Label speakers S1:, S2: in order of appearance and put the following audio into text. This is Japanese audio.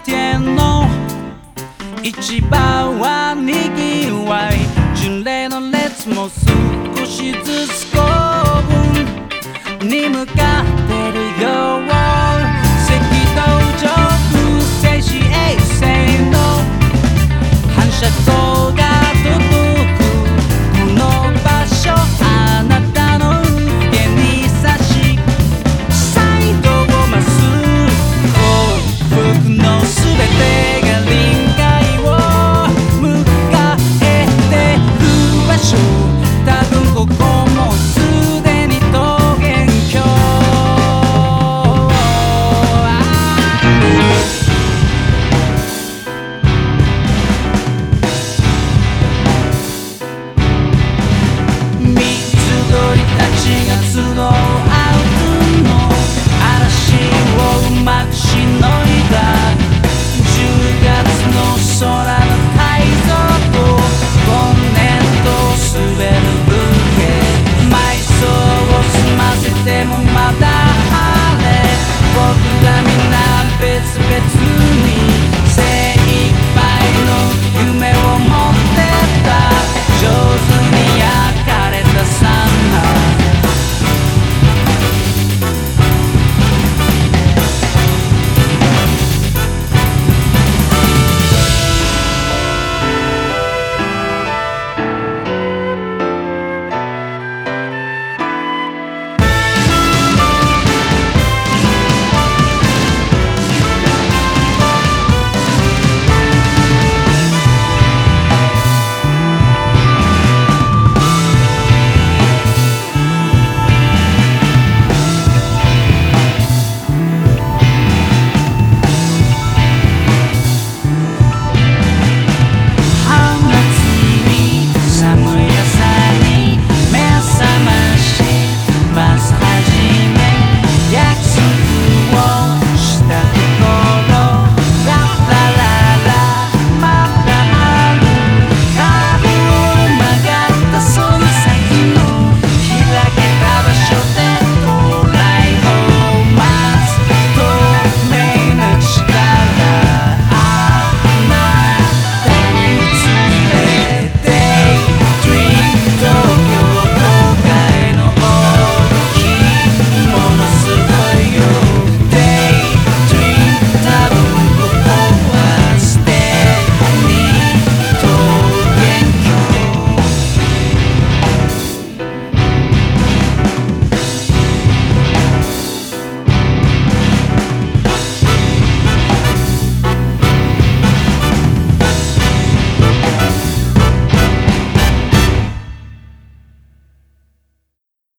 S1: 店の市場はにぎわい。巡礼の列も少しずつ